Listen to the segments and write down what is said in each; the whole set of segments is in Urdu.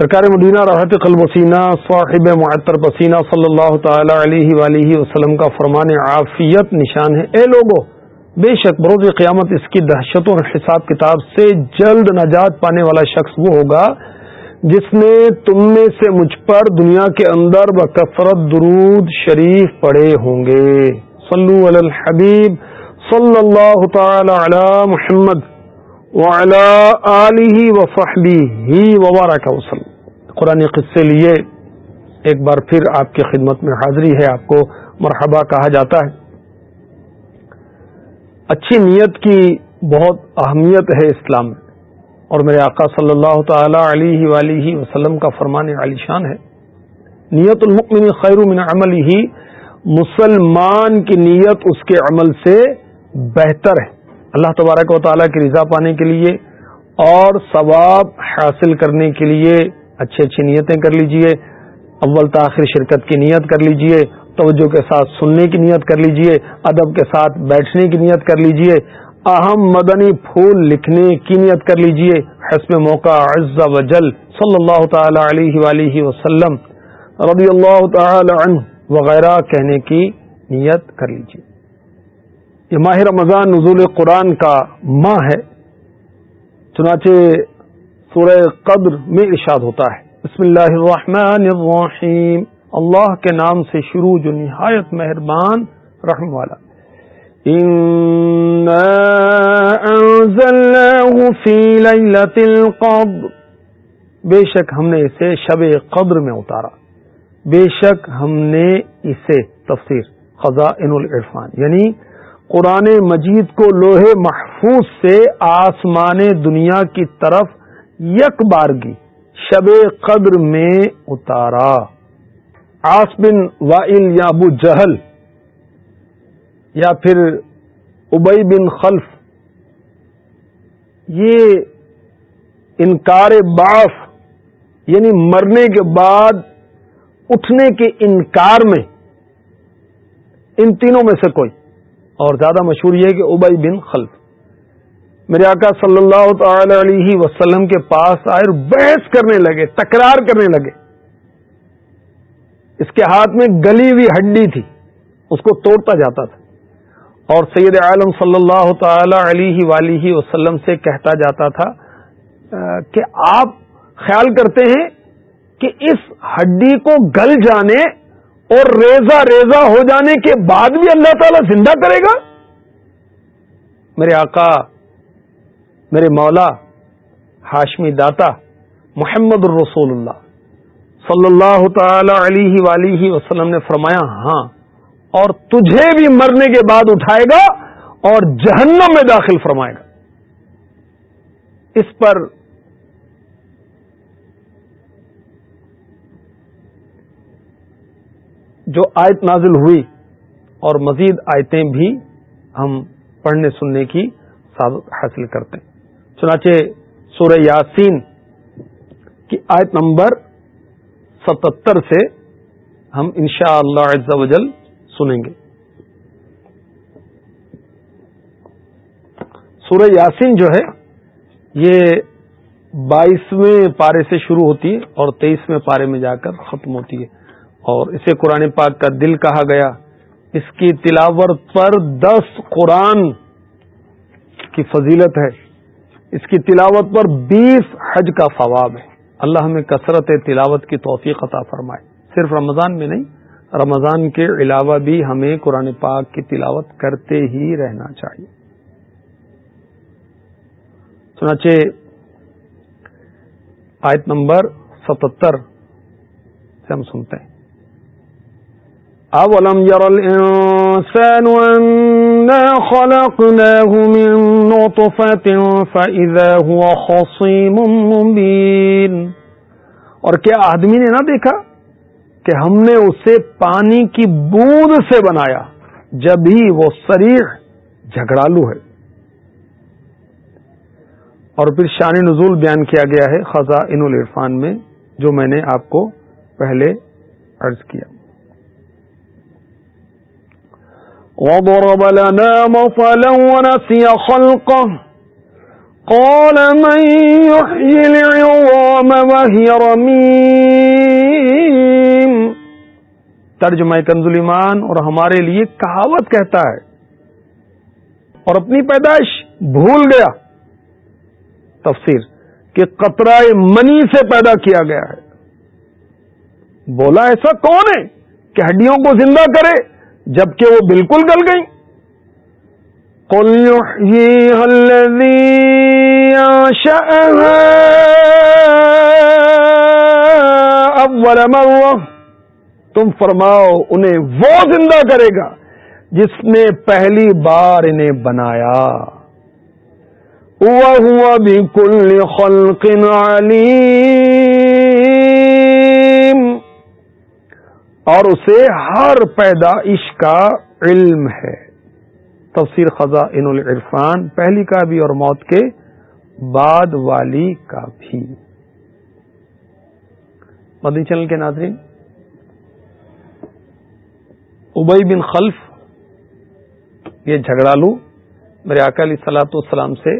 سرکار مدینہ راحت قلب وسینہ صاحب معطر پسینہ صلی اللہ تعالی علیہ وآلہ وسلم کا فرمان عافیت نشان ہے۔ اے لوگو، بے شک بروز قیامت اس کی دہشتوں اور حساب کتاب سے جلد نجات پانے والا شخص وہ ہوگا جس نے تم میں سے مجھ پر دنیا کے اندر بکثرت درود شریف پڑے ہوں گے۔ صلو علی الحبیب صلی اللہ تعالی علی محمد وعلی وصحبی ہی وبارک وسلم۔ قرآن قصے لیے ایک بار پھر آپ کی خدمت میں حاضری ہے، آپ کو مرحبا کہا جاتا ہے۔ اچھی نیت کی بہت اہمیت ہے اسلام میں۔ اور میرے آقا صلی اللہ تعالی علیہ ولیہ وسلم کا فرمان علی شان ہے۔ نیت المکمن خیر من عمل ہی مسلمان کی نیت اس کے عمل سے بہتر ہے۔ اللہ تبارک و تعالیٰ کی رضا پانے کے لیے اور ثواب حاصل کرنے کے لیے اچھی اچھی نیتیں کر لیجیے۔ اول تاخیر شرکت کی نیت کر لیجیے، توجہ کے ساتھ سننے کی نیت کر لیجیے، ادب کے ساتھ بیٹھنے کی نیت کر لیجیے۔ اہم مدنی پھول لکھنے کی نیت کر لیجیے۔ حسب موقع، عز و جل صلی اللہ تعالی علیہ وآلہ وسلم، رضی اللہ تعالی عنہ وغیرہ کہنے کی نیت کر لیجیے۔ یہ ماہ رمضان نزول قرآن کا ماہ ہے۔ چنانچہ سورہ قدر میں ارشاد ہوتا ہے۔ بسم اللہ الرحمن الرحیم۔ اللہ کے نام سے شروع جو نہایت مہربان، رحم والا۔ فی لیلت القدر۔ بے شک ہم نے اسے شب قدر میں اتارا۔ بے شک ہم نے اسے تفسیر، خزائن العرفان۔ یعنی قرآن مجید کو لوہے محفوظ سے آسمان دنیا کی طرف یک بارگی شب قدر میں اتارا۔ آس بن وائل یا ابو جہل یا پھر ابئی بن خلف، یہ انکار باف یعنی مرنے کے بعد اٹھنے کے انکار میں، ان تینوں میں سے کوئی۔ اور زیادہ مشہور یہ ہے کہ ابئی بن خلف۔ میرے آقا صلی اللہ تعالی علیہ وسلم کے پاس آئے اور بحث کرنے لگے، تکرار کرنے لگے۔ اس کے ہاتھ میں گلی ہوئی ہڈی تھی، اس کو توڑتا جاتا تھا۔ اور سید عالم صلی اللہ تعالی علیہ ولیہ وسلم سے کہتا جاتا تھا کہ آپ خیال کرتے ہیں کہ اس ہڈی کو گل جانے اور ریزا ریزا ہو جانے کے بعد بھی اللہ تعالی زندہ کرے گا؟ میرے آقا میرے مولا ہاشمی داتا محمد الرسول اللہ صلی اللہ تعالی علیہ ولیہ وسلم نے فرمایا ہاں اور تجھے بھی مرنے کے بعد اٹھائے گا اور جہنم میں داخل فرمائے گا۔ اس پر جو آیت نازل ہوئی اور مزید آیتیں بھی ہم پڑھنے سننے کی سعادت حاصل کرتے ہیں۔ چنانچہ سورہ یاسین کی آیت نمبر ستتر سے ہم انشاء اللہ وجل سنیں گے۔ سورہ یاسین جو ہے، یہ بائیسویں پارے سے شروع ہوتی ہے اور تیئیسویں پارے میں جا کر ختم ہوتی ہے۔ اور اسے قرآن پاک کا دل کہا گیا۔ اس کی تلاوت پر دس قرآن کی فضیلت ہے۔ اس کی تلاوت پر بیس حج کا ثواب ہے۔ اللہ ہمیں کثرت تلاوت کی توفیق عطا فرمائے۔ صرف رمضان میں نہیں، رمضان کے علاوہ بھی ہمیں قرآن پاک کی تلاوت کرتے ہی رہنا چاہیے۔ سنانچہ آیت نمبر ستتر سے ہم سنتے ہیں۔ اولم خلقناه من نطفة فاذا هو خصيم مبين۔ اور کیا آدمی نے نہ دیکھا کہ ہم نے اسے پانی کی بوند سے بنایا جب ہی وہ سریح جھگڑالو ہے۔ اور پھر شان نزول بیان کیا گیا ہے خزاں ان العرفان میں، جو میں نے آپ کو پہلے عرض کیا۔ وضرب لنا مصلا ونسي خلقه. قال من يحيي العظام وهي رميم. ترجمہ کنز ایمان اور ہمارے لیے کہاوت کہتا ہے. اور اپنی پیدائش بھول گیا. تفسیر کہ قطرہ منی سے پیدا کیا گیا ہے. بولا ایسا کون ہے کہ ہڈیوں کو زندہ کرے؟ جبکہ وہ بالکل گل گئی اب تم فرماؤ انہیں وہ زندہ کرے گا جس نے پہلی بار انہیں بنایا۔ ہوا بھی کل خلق علیم اور اسے ہر پیدائش کا علم ہے۔ تفسیر خزاں ان العرفان، پہلی کا بھی اور موت کے بعد والی کا بھی۔ مدنی چینل کے ناظرین، ابئی بن خلف، یہ جھگڑا لو۔ میرے علیہ سلاۃ السلام سے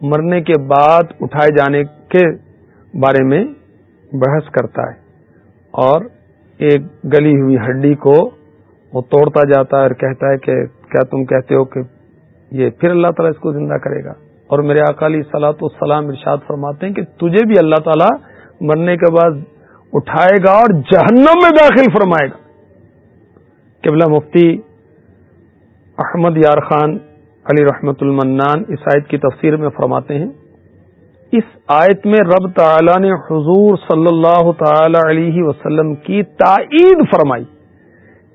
مرنے کے بعد اٹھائے جانے کے بارے میں بحث کرتا ہے اور ایک گلی ہوئی ہڈی کو وہ توڑتا جاتا ہے اور کہتا ہے کہ کیا تم کہتے ہو کہ یہ پھر اللہ تعالیٰ اس کو زندہ کرے گا؟ اور میرے اکالی سلاۃ السلام ارشاد فرماتے ہیں کہ تجھے بھی اللہ تعالیٰ مرنے کے بعد اٹھائے گا اور جہنم میں داخل فرمائے گا۔ قبلہ مفتی احمد یار خان علی رحمت المنان اس آیت کی تفسیر میں فرماتے ہیں۔ اس آیت میں رب تعالی نے حضور صلی اللہ تعالی علیہ وسلم کی تائید فرمائی۔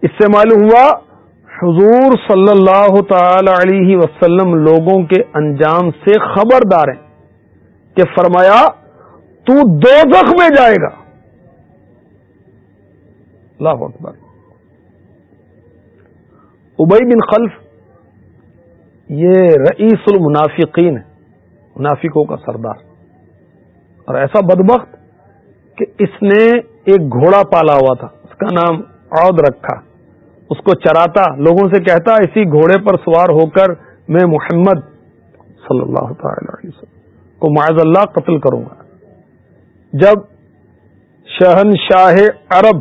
اس سے معلوم ہوا حضور صلی اللہ تعالی علیہ وسلم لوگوں کے انجام سے خبردار ہیں کہ فرمایا، تو دو زخ میں جائے گا۔ اللہ اکبر۔ ابئی بن خلف، یہ رئیس المنافقین ہے منافقوں کا سردار۔ اور ایسا بدبخت کہ اس نے ایک گھوڑا پالا ہوا تھا، اس کا نام عود رکھا۔ اس کو چراتا، لوگوں سے کہتا، اسی گھوڑے پر سوار ہو کر میں محمد صلی اللہ تعالی علیہ وسلم کو معذ اللہ قتل کروں گا۔ جب شہن شاہ عرب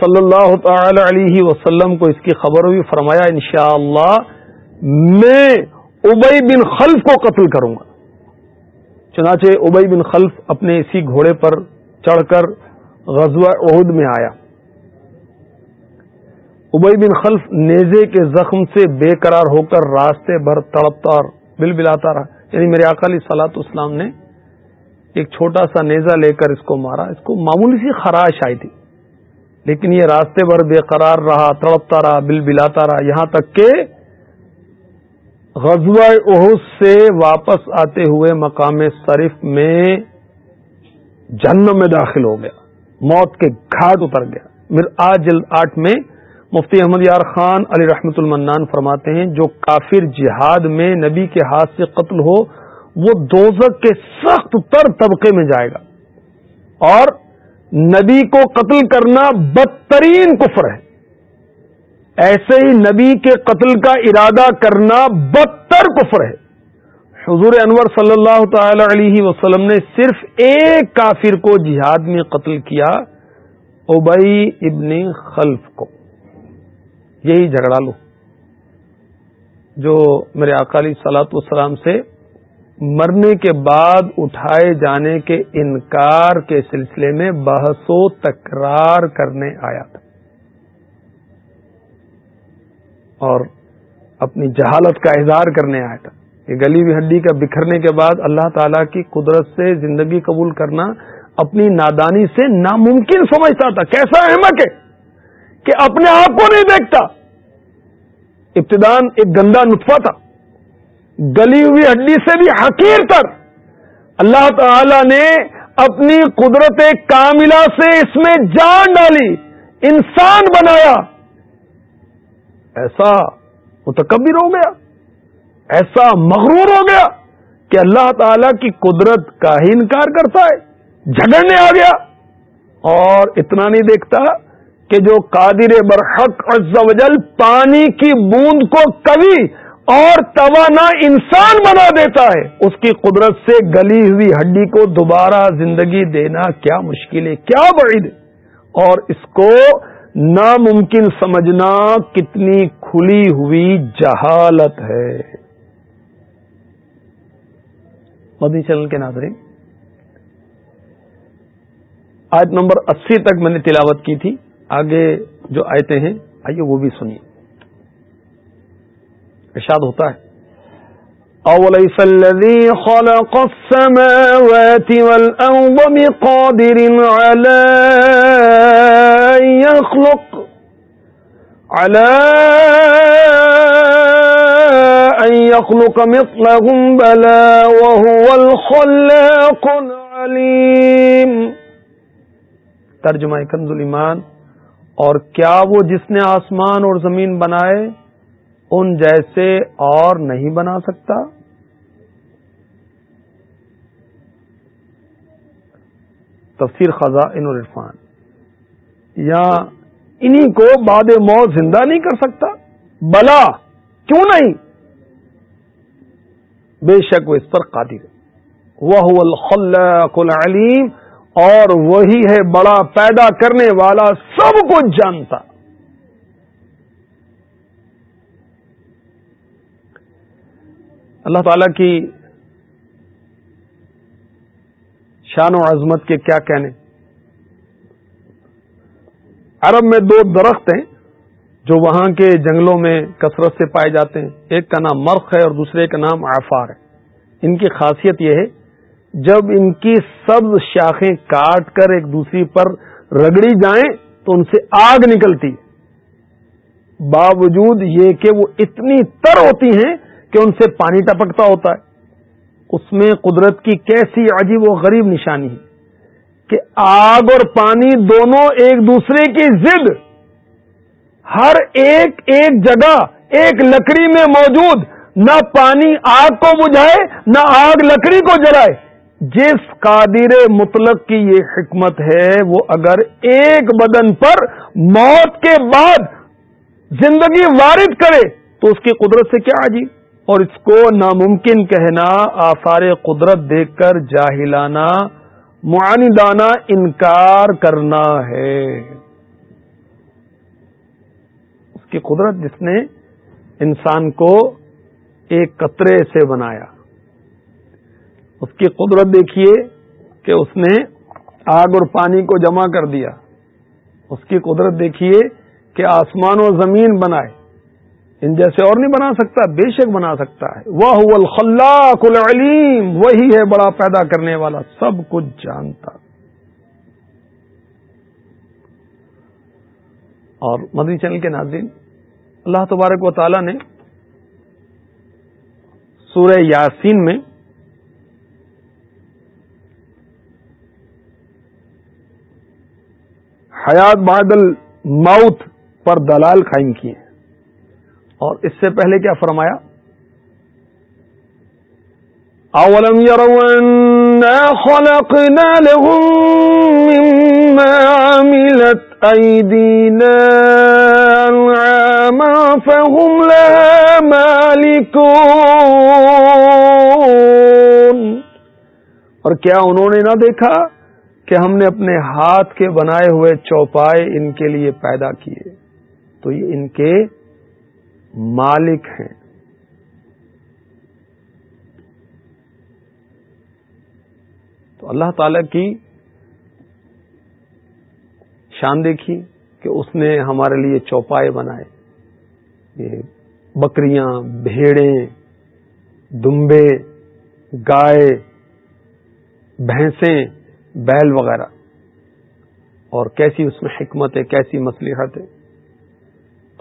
صلی اللہ تعالی علیہ وسلم کو اس کی خبر ہوئی، فرمایا، انشاءاللہ میں ابئی بن خلف کو قتل کروں گا۔ چنانچہ ابئی بن خلف اپنے اسی گھوڑے پر چڑھ کر غزوہ عہد میں آیا۔ ابئی بن خلف نیزے کے زخم سے بے قرار ہو کر راستے بھر تڑپتا اور بل بلاتا رہا۔ یعنی میرے اکالی سلاط اسلام نے ایک چھوٹا سا نیزا لے کر اس کو مارا۔ اس کو معمولی سی خراش آئی تھی، لیکن یہ راستے بھر بے قرار رہا، تڑپتا رہا، بل بلاتا رہا۔ یہاں تک کہ غزوہ احس سے واپس آتے ہوئے مقام شریف میں جنم میں داخل ہو گیا۔ موت کے گھاٹ اتر گیا۔ مر آج جلد آٹھ میں مفتی احمد یار خان علی رحمت المنان فرماتے ہیں، جو کافر جہاد میں نبی کے ہاتھ سے قتل ہو، وہ دوزک کے سخت تر طبقے میں جائے گا۔ اور نبی کو قتل کرنا بدترین کفر ہے۔ ایسے ہی نبی کے قتل کا ارادہ کرنا بدتر کفر ہے۔ حضور انور صلی اللہ تعالی علیہ وسلم نے صرف ایک کافر کو جہاد میں قتل کیا اوبئی ابن خلف کو۔ یہی جھگڑا لو۔ جو میرے اکالی سلاط والسلام سے مرنے کے بعد اٹھائے جانے کے انکار کے سلسلے میں بحث و تکرار کرنے آیا تھا اور اپنی جہالت کا اظہار کرنے آیا تھا کہ گلی ہوئی ہڈی کا بکھرنے کے بعد اللہ تعالی کی قدرت سے زندگی قبول کرنا اپنی نادانی سے ناممکن سمجھتا تھا۔ کیسا احمد ہے کہ اپنے آپ کو نہیں دیکھتا۔ ابتدان ایک گندا نطفہ تھا۔ گلی ہوئی ہڈی سے بھی حقیر تر۔ اللہ تعالی نے اپنی قدرت کاملہ سے اس میں جان ڈالی، انسان بنایا۔ ایسا متکبر ہو گیا، ایسا مغرور ہو گیا کہ اللہ تعالی کی قدرت کا ہی انکار کرتا ہے، جھگڑنے آ گیا۔ اور اتنا نہیں دیکھتا کہ جو قادر برحق عز و جل پانی کی بوند کو کبھی اور توانا انسان بنا دیتا ہے، اس کی قدرت سے گلی ہوئی ہڈی کو دوبارہ زندگی دینا کیا مشکل ہے، کیا بعید اور اس کو ناممکن سمجھنا کتنی کھلی ہوئی جہالت ہے۔ مدنی چینل کے ناظرین آج نمبر اسی تک میں نے تلاوت کی تھی۔ آگے جو آئے ہیں، آئیے وہ بھی سنیے۔ ارشاد ہوتا ہے۔ أوليس الذي خلق السماوات والأرض بقادر على أن يخلق، على أن يخلق مثلهم بلا وهو الخلاق العليم۔ ترجمہ کنز ایمان اور کیا وہ جس نے آسمان اور زمین بنائے، ان جیسے اور نہیں بنا سکتا؟ تفسیر خزاں ان عرفان یا انہی کو باد موت زندہ نہیں کر سکتا؟ بلا، کیوں نہیں؟ بے شک وہ اس پر قادر وہ الخلق العلیم اور وہی ہے بڑا پیدا کرنے والا سب کچھ جانتا۔ اللہ تعالی کی شان و عظمت کے کیا کہنے؟ عرب میں دو درخت ہیں جو وہاں کے جنگلوں میں کثرت سے پائے جاتے ہیں۔ ایک کا نام مرخ ہے اور دوسرے کا نام آفار ہے۔ ان کی خاصیت یہ ہے، جب ان کی سبز شاخیں کاٹ کر ایک دوسری پر رگڑی جائیں تو ان سے آگ نکلتی۔ باوجود یہ کہ وہ اتنی تر ہوتی ہیں کہ ان سے پانی ٹپکتا ہوتا ہے۔ اس میں قدرت کی کیسی عجیب و غریب نشانی ہے کہ آگ اور پانی دونوں ایک دوسرے کی ضد ہر ایک ایک جگہ ایک لکڑی میں موجود نہ پانی آگ کو بجھائے نہ آگ لکڑی کو جلائے جس قادر مطلق کی یہ حکمت ہے وہ اگر ایک بدن پر موت کے بعد زندگی وارد کرے تو اس کی قدرت سے کیا عجیب؟ اور اس کو ناممکن کہنا، آثار قدرت دیکھ کر جاہلانہ، معاندانہ انکار کرنا ہے۔ اس کی قدرت جس نے انسان کو ایک قطرے سے بنایا۔ اس کی قدرت دیکھیے کہ اس نے آگ اور پانی کو جمع کر دیا۔ اس کی قدرت دیکھیے کہ آسمان و زمین بنائے۔ ان جیسے اور نہیں بنا سکتا، بے شک بنا سکتا ہے۔ وہ الخلاق العلیم وہی ہے بڑا پیدا کرنے والا، سب کچھ جانتا۔ اور مدنی چینل کے ناظرین، اللہ تبارک و تعالی نے سورہ یاسین میں حیات بادل موت پر دلال قائم کیے اور اس سے پہلے کیا فرمایا؟ اولم خلقنا لهم مما عملت ايدينا انعاما فهم لها مالكون اور کیا انہوں نے نہ دیکھا کہ ہم نے اپنے ہاتھ کے بنائے ہوئے چوپائے ان کے لیے پیدا کیے؟ تو یہ ان کے مالک ہیں۔ تو اللہ تعالی کی شان دیکھی کہ اس نے ہمارے لیے چوپائے بنائے۔ یہ بکریاں، بھیڑیں، دمبے، گائے، بھینسیں، بیل وغیرہ۔ اور کیسی اس میں حکمت ہے کیسی مصلیحت ہے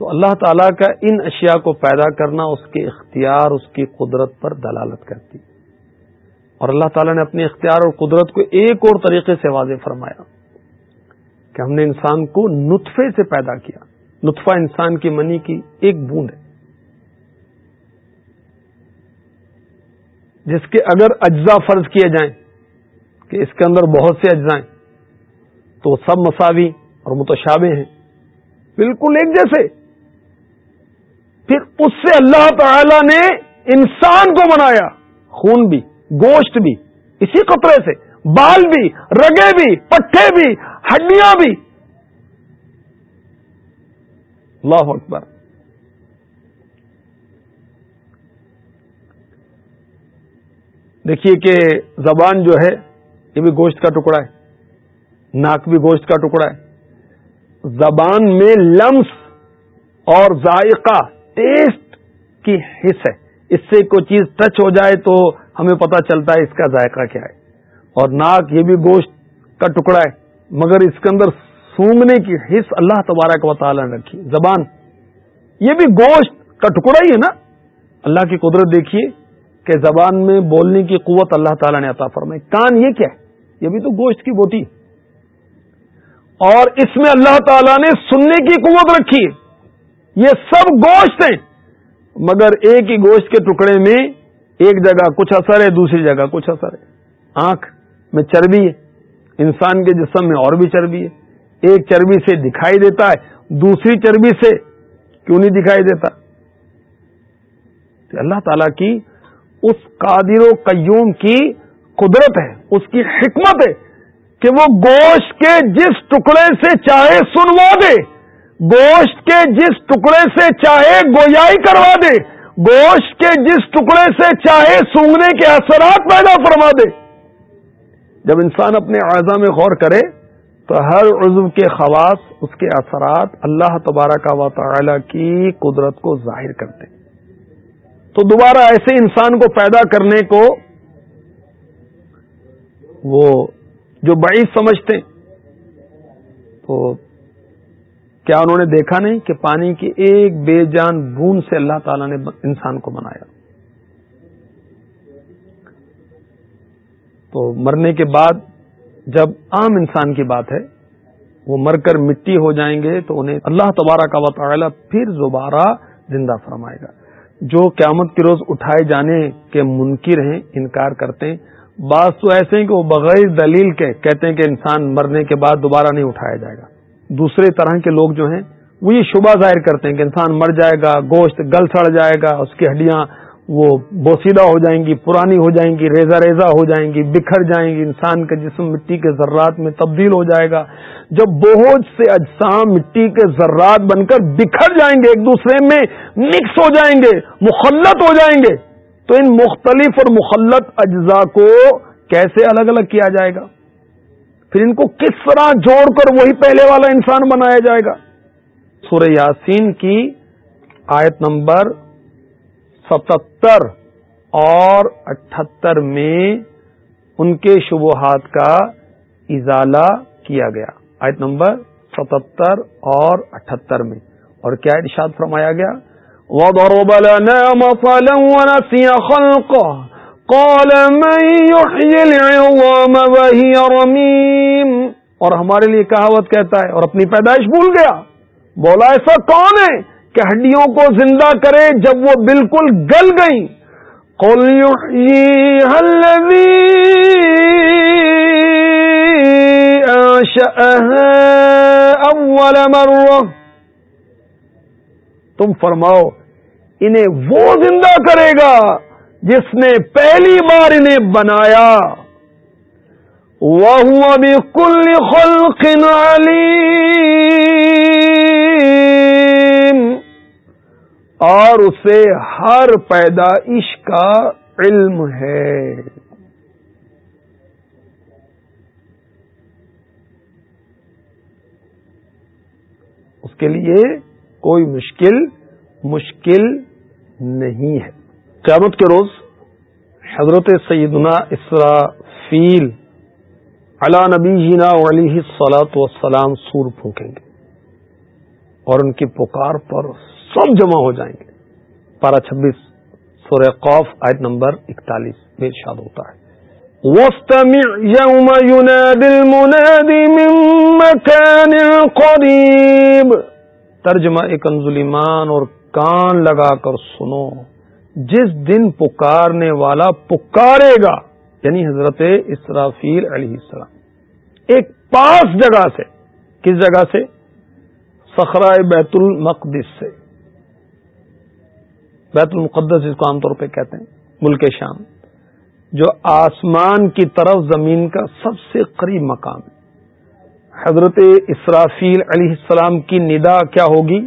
تو اللہ تعالیٰ کا ان اشیاء کو پیدا کرنا اس کے اختیار، اس کی قدرت پر دلالت کرتی۔ اور اللہ تعالیٰ نے اپنے اختیار اور قدرت کو ایک اور طریقے سے واضح فرمایا کہ ہم نے انسان کو نطفے سے پیدا کیا۔ نطفہ انسان کی منی کی ایک بوند ہے۔ جس کے اگر اجزاء فرض کیے جائیں کہ اس کے اندر بہت سے اجزاء ہیں، تو سب مساوی اور متشابہ ہیں۔ بالکل ایک جیسے۔ پھر اس سے اللہ تعالی نے انسان کو بنایا، خون بھی، گوشت بھی، اسی قطرے سے، بال بھی، رگے بھی، پٹھے بھی، ہڈیاں بھی۔ اللہ اکبر۔ دیکھیے کہ زبان جو ہے، یہ بھی گوشت کا ٹکڑا ہے۔ ناک بھی گوشت کا ٹکڑا ہے۔ زبان میں لمس اور ذائقہ ٹیسٹ کی حص ہے۔ اس سے کوئی چیز ٹچ ہو جائے تو ہمیں پتا چلتا ہے اس کا ذائقہ کیا ہے۔ اور ناک یہ بھی گوشت کا ٹکڑا ہے، مگر اس کے اندر سونگنے کی حص اللہ تبارک و تعالی نے رکھی۔ زبان، یہ بھی گوشت کا ٹکڑا ہی ہے نا۔ اللہ کی قدرت دیکھیے کہ زبان میں بولنے کی قوت اللہ تعالیٰ نے عطا فرمائی۔ کان یہ کیا ہے؟ یہ بھی تو گوشت کی بوٹی۔ اور اس میں اللہ تعالیٰ نے سننے کی قوت رکھی۔ یہ سب گوشت ہیں۔ مگر ایک ہی گوشت کے ٹکڑے میں ایک جگہ کچھ اثر ہے، دوسری جگہ کچھ اثر ہے۔ آنکھ میں چربی ہے۔ انسان کے جسم میں اور بھی چربی ہے۔ ایک چربی سے دکھائی دیتا ہے، دوسری چربی سے کیوں نہیں دکھائی دیتا؟ اللہ تعالی کی اس قادر و قیوم کی قدرت ہے، اس کی حکمت ہے کہ وہ گوشت کے جس ٹکڑے سے چاہے سنوا دے۔ گوشت کے جس ٹکڑے سے چاہے گویائی کروا دے، گوشت کے جس ٹکڑے سے چاہے سونگنے کے اثرات پیدا فرما دے۔ جب انسان اپنے اعضا میں غور کرے، تو ہر عزو کے خواص، اس کے اثرات اللہ تبارک و تعالی کی قدرت کو ظاہر کرتے۔ تو دوبارہ ایسے انسان کو پیدا کرنے کو وہ جو بڑی سمجھتے، تو کیا انہوں نے دیکھا نہیں کہ پانی کی ایک بے جان بون سے اللہ تعالی نے انسان کو بنایا؟ تو مرنے کے بعد جب عام انسان کی بات ہے، وہ مر کر مٹی ہو جائیں گے تو انہیں اللہ تبارہ کا وطلا پھر دوبارہ زندہ فرمائے گا۔ جو قیامت کے روز اٹھائے جانے کے منکر ہیں، انکار کرتے ہیں۔ بعض تو ایسے ہیں کہ وہ بغیر دلیل کے کہتے ہیں کہ انسان مرنے کے بعد دوبارہ نہیں اٹھایا جائے گا۔ دوسرے طرح کے لوگ جو ہیں، وہ یہ شبہ ظاہر کرتے ہیں کہ انسان مر جائے گا، گوشت گل سڑ جائے گا، اس کی ہڈیاں وہ بوسیدہ ہو جائیں گی، پرانی ہو جائیں گی ریزا ریزا ہو جائیں گی، بکھر جائیں گی، انسان کا جسم مٹی کے ذرات میں تبدیل ہو جائے گا۔ جب بہت سے اجسام مٹی کے ذرات بن کر بکھر جائیں گے، ایک دوسرے میں مکس ہو جائیں گے مخلت ہو جائیں گے، تو ان مختلف اور مخلت اجزاء کو کیسے الگ الگ کیا جائے گا؟ پھر ان کو کس طرح جوڑ کر وہی پہلے والا انسان بنایا جائے گا؟ سورہ یاسین کی آیت نمبر ستتر اور اٹھہتر میں ان کے شبہات کا ازالہ کیا گیا۔ آیت نمبر ستہتر اور اٹھہتر میں۔ اور کیا ارشاد فرمایا گیا؟ وضرب لنا مصلا ونسي خلقه۔ قال من يحيي العظام وهي رميم اور ہمارے لیے کہاوت کہتا ہے اور اپنی پیدائش بھول گیا۔ بولا، ایسا کون ہے کہ ہڈیوں کو زندہ کرے جب وہ بالکل گل گئی قل يحييها الذي اول مرہ تم فرماؤ، انہیں وہ زندہ کرے گا جس نے پہلی بار انہیں بنایا۔ وہ ابھی کل خلق اور اسے ہر پیدائش کا علم ہے۔ اس کے لیے کوئی مشکل مشکل نہیں ہے۔ قیامت کے روز حضرت سیدنا اسرافیل علا نبی جینا علیہ سلاۃ وسلام سور پھونکیں گے اور ان کی پکار پر سب جمع ہو جائیں گے۔ پارہ چھبیس، سورہ قوف آیت نمبر اکتالیس میں ارشاد ہوتا ہے۔ واستمع يوم ينادي المنادي من مكان قريب۔ ترجمہ کنزل ایمان اور کان لگا کر سنو۔ جس دن پکارنے والا پکارے گا یعنی حضرت اسرافیل علیہ السلام، ایک پاس جگہ سے، کس جگہ سے؟ سخرائے بیت المقدس سے۔ بیت المقدس جس کو عام طور پہ کہتے ہیں، ملک شام، جو آسمان کی طرف زمین کا سب سے قریب مقام ہے۔ حضرت اسرافیل علیہ السلام کی ندا کیا ہوگی؟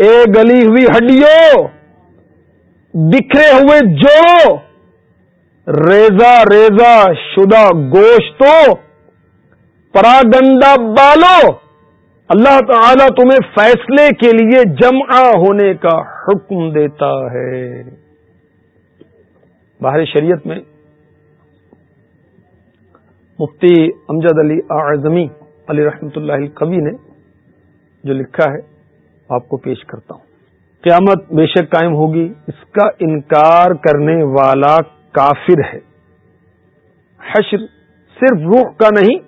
اے گلی ہوئی ہڈیوں! بکھرے ہوئے جو ریزا ریزا شدہ گوشتوں پراگنڈا بالو اللہ تعالی تمہیں فیصلے کے لیے جمع ہونے کا حکم دیتا ہے۔ باہر شریعت میں مفتی امجد علی اعظمی علی رحمت اللہ کبھی نے جو لکھا ہے، آپ کو پیش کرتا ہوں۔ قیامت بے شک قائم ہوگی۔ اس کا انکار کرنے والا کافر ہے۔ حشر صرف روح کا نہیں،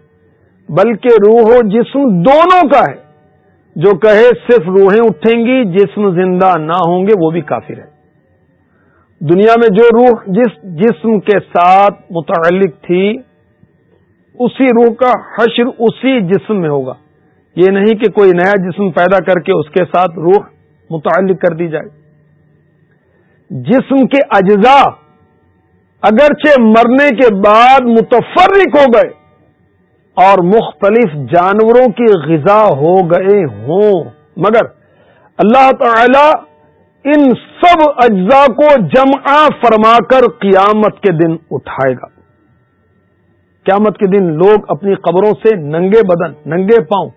بلکہ روح و جسم دونوں کا ہے۔ جو کہے صرف روحیں اٹھیں گی، جسم زندہ نہ ہوں گے، وہ بھی کافر ہے۔ دنیا میں جو روح جس جسم کے ساتھ متعلق تھی، اسی روح کا حشر اسی جسم میں ہوگا۔ یہ نہیں کہ کوئی نیا جسم پیدا کر کے اس کے ساتھ روح متعلق کر دی جائے۔ جسم کے اجزاء اگرچہ مرنے کے بعد متفرق ہو گئے اور مختلف جانوروں کی غذا ہو گئے ہوں، مگر اللہ تعالی ان سب اجزاء کو جمع فرما کر قیامت کے دن اٹھائے گا۔ قیامت کے دن لوگ اپنی قبروں سے ننگے بدن، ننگے پاؤں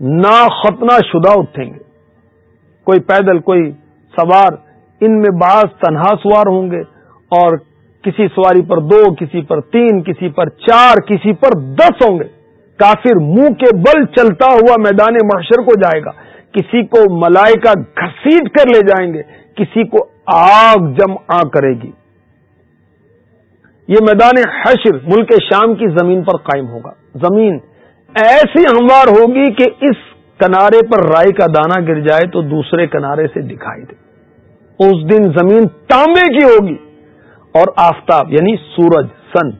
نا ختنہ شدہ اٹھیں گے۔ کوئی پیدل، کوئی سوار، ان میں بعض تنہا سوار ہوں گے اور کسی سواری پر دو، کسی پر تین، کسی پر چار، کسی پر دس ہوں گے۔ کافر منہ کے بل چلتا ہوا میدان محشر کو جائے گا۔ کسی کو ملائکہ گھسیٹ کر لے جائیں گے۔ کسی کو آگ جمع کرے گی۔ یہ میدان حشر ملک شام کی زمین پر قائم ہوگا۔ زمین ایسی ہموار ہوگی کہ اس کنارے پر رائی کا دانا گر جائے تو دوسرے کنارے سے دکھائی دے۔ اس دن زمین تانبے کی ہوگی اور آفتاب یعنی سورج، سن،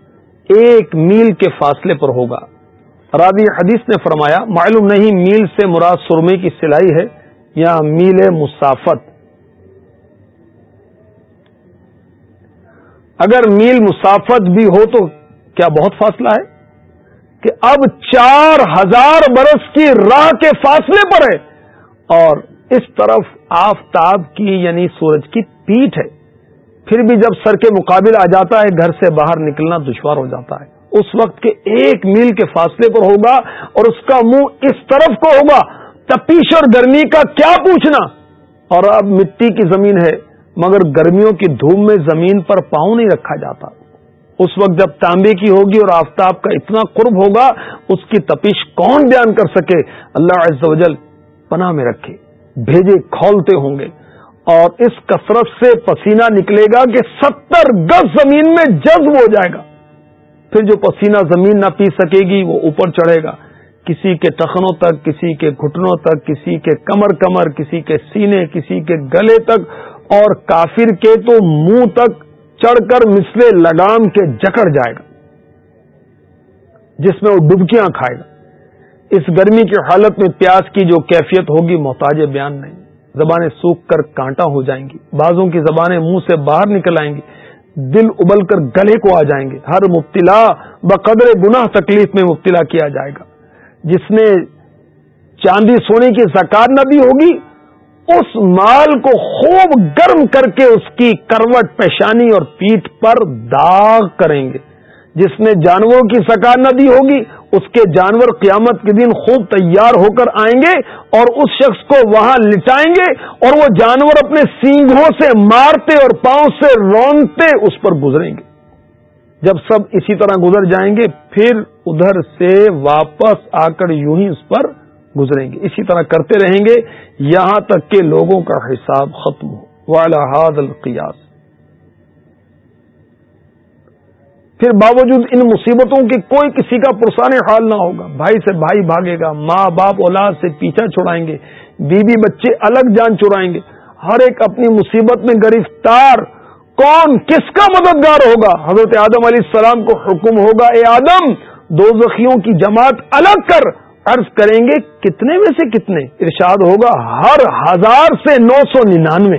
ایک میل کے فاصلے پر ہوگا۔ راوی حدیث نے فرمایا، معلوم نہیں میل سے مراد سرمے کی سلائی ہے یا میل مسافت۔ اگر میل مسافت بھی ہو تو کیا بہت فاصلہ ہے؟ کہ اب چار ہزار برس کی راہ کے فاصلے پر ہے اور اس طرف آفتاب کی یعنی سورج کی پیٹ ہے۔ پھر بھی جب سر کے مقابل آ جاتا ہے، گھر سے باہر نکلنا دشوار ہو جاتا ہے۔ اس وقت کے ایک میل کے فاصلے پر ہوگا اور اس کا منہ اس طرف کو ہوگا۔ تپیش اور گرمی کا کیا پوچھنا؟ اور اب مٹی کی زمین ہے، مگر گرمیوں کی دھوم میں زمین پر پاؤں نہیں رکھا جاتا۔ اس وقت جب تانبے کی ہوگی اور آفتاب کا اتنا قرب ہوگا، اس کی تپیش کون بیان کر سکے؟ اللہ عز و جل پناہ میں رکھے، بھیجے، کھولتے ہوں گے۔ اور اس کثرت سے پسینہ نکلے گا کہ ستر گز زمین میں جذب ہو جائے گا۔ پھر جو پسینہ زمین نہ پی سکے گی، وہ اوپر چڑھے گا۔ کسی کے ٹخنوں تک، کسی کے گھٹنوں تک، کسی کے کمر کمر، کسی کے سینے، کسی کے گلے تک۔ اور کافر کے تو منہ تک چڑھ کر مسلے لگام کے جکڑ جائے گا، جس میں وہ ڈبکیاں کھائے گا۔ اس گرمی کی حالت میں پیاس کی جو کیفیت ہوگی، محتاج بیان نہیں۔ زبانیں سوکھ کر کانٹا ہو جائیں گی۔ بازوں کی زبانیں منہ سے باہر نکل آئیں گی۔ دل ابل کر گلے کو آ جائیں گے۔ ہر مبتلا بقدر گناہ تکلیف میں مبتلا کیا جائے گا۔ جس نے چاندی سونے کی زکات نہ بھی ہوگی اس مال کو خوب گرم کر کے اس کی کروٹ پیشانی اور پیٹ پر داغ کریں گے۔ جس نے جانوروں کی سکار نہ دی ہوگی، اس کے جانور قیامت کے دن خوب تیار ہو کر آئیں گے اور اس شخص کو وہاں لٹائیں گے اور وہ جانور اپنے سینگوں سے مارتے اور پاؤں سے رونتے اس پر گزریں گے۔ جب سب اسی طرح گزر جائیں گے، پھر ادھر سے واپس آ کر یوں ہی اس پر گزریں گے۔ اسی طرح کرتے رہیں گے۔ یہاں تک کہ لوگوں کا حساب ختم ہو۔ القیاس۔ پھر باوجود ان مصیبتوں کے کوئی کسی کا پرسان حال نہ ہوگا۔ بھائی سے بھائی بھاگے گا۔ ماں باپ اولاد سے پیچھا چھڑائیں گے۔ بیوی بچے الگ جان چرائیں گے۔ ہر ایک اپنی مصیبت میں گرفتار۔ کون کس کا مددگار ہوگا؟ حضرت آدم علیہ السلام کو حکم ہوگا، اے آدم دو زخیوں کی جماعت الگ کر۔ عرض کریں گے کتنے میں سے کتنے؟ ارشاد ہوگا ہر ہزار سے نو سو ننانوے۔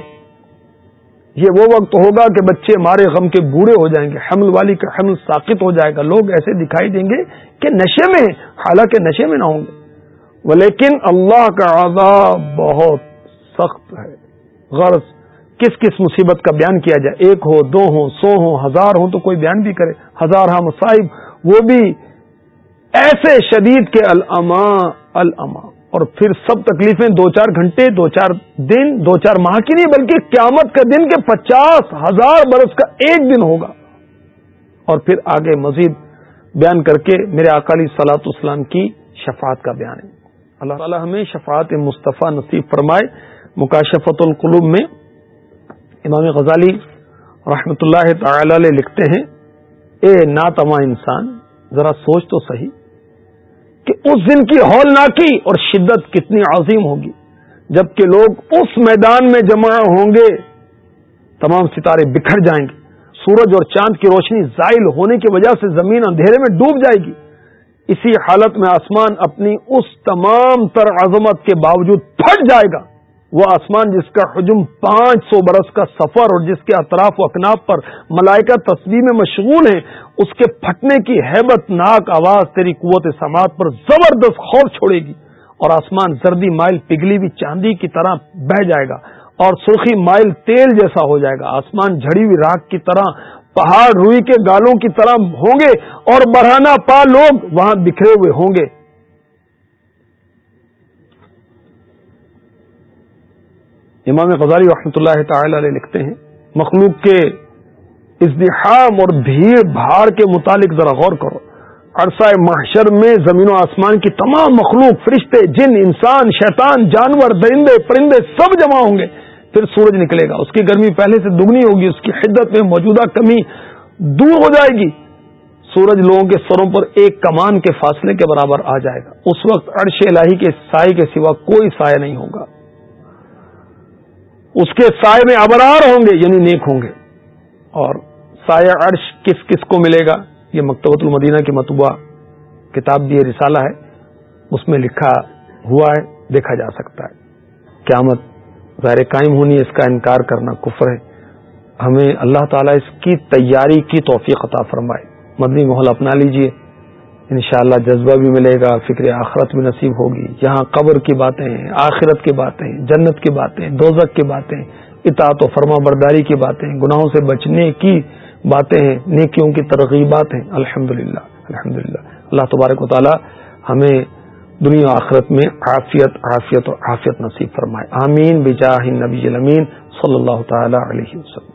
یہ وہ وقت ہوگا کہ بچے مارے غم کے بوڑھے ہو جائیں گے، حمل والی کا حمل ساقت ہو جائے گا۔ لوگ ایسے دکھائی دیں گے کہ نشے میں، حالانکہ نشے میں نہ ہوں گے۔ لیکن اللہ کا عذاب بہت سخت ہے۔ غرض، کس کس مصیبت کا بیان کیا جائے؟ ایک ہو، دو ہو، سو ہو، ہزار ہو تو کوئی بیان بھی کرے۔ ہزار ہاں مصائب وہ بھی ایسے شدید کے الما الما اور پھر سب تکلیفیں دو چار گھنٹے، دو چار دن، دو چار ماہ کی نہیں، بلکہ قیامت کا دن کے پچاس ہزار برس کا ایک دن ہوگا۔ اور پھر آگے مزید بیان کر کے میرے اکالی سلاط اسلام کی شفاعت کا بیان ہے۔ اللہ تعالی ہمیں شفاعت مصطفیٰ نصیب فرمائے۔ مکاشفت القلوب میں امام غزالی رحمت اللہ تعالی لکھتے ہیں، اے ناتما انسان، ذرا سوچ تو صحیح۔ کہ اس دن کی ہولناکی اور شدت کتنی عظیم ہوگی۔ جبکہ لوگ اس میدان میں جمع ہوں گے، تمام ستارے بکھر جائیں گے۔ سورج اور چاند کی روشنی زائل ہونے کی وجہ سے زمین اندھیرے میں ڈوب جائے گی۔ اسی حالت میں آسمان اپنی اس تمام تر عظمت کے باوجود پھٹ جائے گا۔ وہ آسمان جس کا حجم پانچ سو برس کا سفر اور جس کے اطراف و اکناف پر ملائکہ تصویر میں مشغول ہیں، اس کے پھٹنے کی ہیبت ناک آواز تیری قوت سماعت پر زبردست خوف چھوڑے گی اور آسمان زردی مائل پگھلی بھی چاندی کی طرح بہ جائے گا اور سرخی مائل تیل جیسا ہو جائے گا۔ آسمان جھڑی ہوئی راک کی طرح، پہاڑ روئی کے گالوں کی طرح ہوں گے اور برہانہ پا لوگ وہاں بکھرے ہوئے ہوں گے۔ امام غزالی رحمۃ اللہ تعالی علیہ لکھتے ہیں، مخلوق کے ازدحام اور بھیڑ بھاڑ کے متعلق ذرا غور کرو۔ عرصہ محشر میں زمین و آسمان کی تمام مخلوق، فرشتے، جن، انسان، شیطان، جانور، درندے، پرندے سب جمع ہوں گے۔ پھر سورج نکلے گا۔ اس کی گرمی پہلے سے دگنی ہوگی، اس کی حدت میں موجودہ کمی دور ہو جائے گی۔ سورج لوگوں کے سروں پر ایک کمان کے فاصلے کے برابر آ جائے گا۔ اس وقت عرش الہی کے سائے کے سوا کوئی سایہ نہیں ہوگا۔ اس کے سائے میں ابرار ہوں گے یعنی نیک ہوں گے۔ اور سایہ عرش کس کس کو ملے گا؟ یہ مکتبۃ المدینہ کی متبہ کتاب بھی رسالہ ہے۔ اس میں لکھا ہوا ہے، دیکھا جا سکتا ہے۔ قیامت ظاہر قائم ہونی، اس کا انکار کرنا کفر ہے۔ ہمیں اللہ تعالیٰ اس کی تیاری کی توفیق عطا فرمائے۔ مدنی محل اپنا لیجیے۔ انشاءاللہ جذبہ بھی ملے گا، فکر آخرت بھی نصیب ہوگی۔ یہاں قبر کی باتیں ہیں آخرت کی باتیں، جنت کی باتیں دوزک کی باتیں، اطاعت و فرما برداری کی باتیں، گناہوں سے بچنے کی باتیں ہیں، نیکیوں کی ترغیبات ہیں۔ الحمد للہ الحمد للہ اللہ تبارک و تعالی ہمیں دنیا آخرت میں عافیت عافیت اور عافیت نصیب فرمائے۔ آمین، بجاہ نبی صلی اللہ تعالی علیہ وسلم۔